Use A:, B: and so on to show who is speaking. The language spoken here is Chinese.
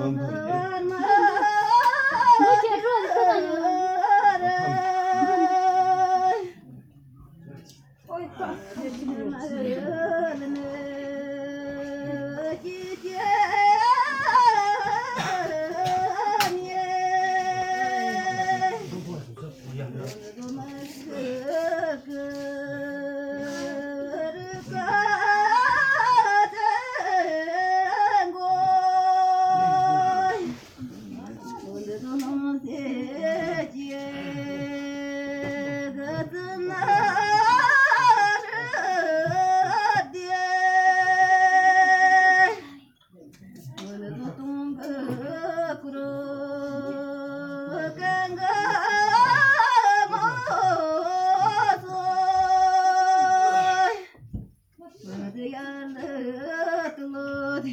A: Good. 姐姐，你怎么舍得？我的痛苦苦根根摸索，我的眼泪落的。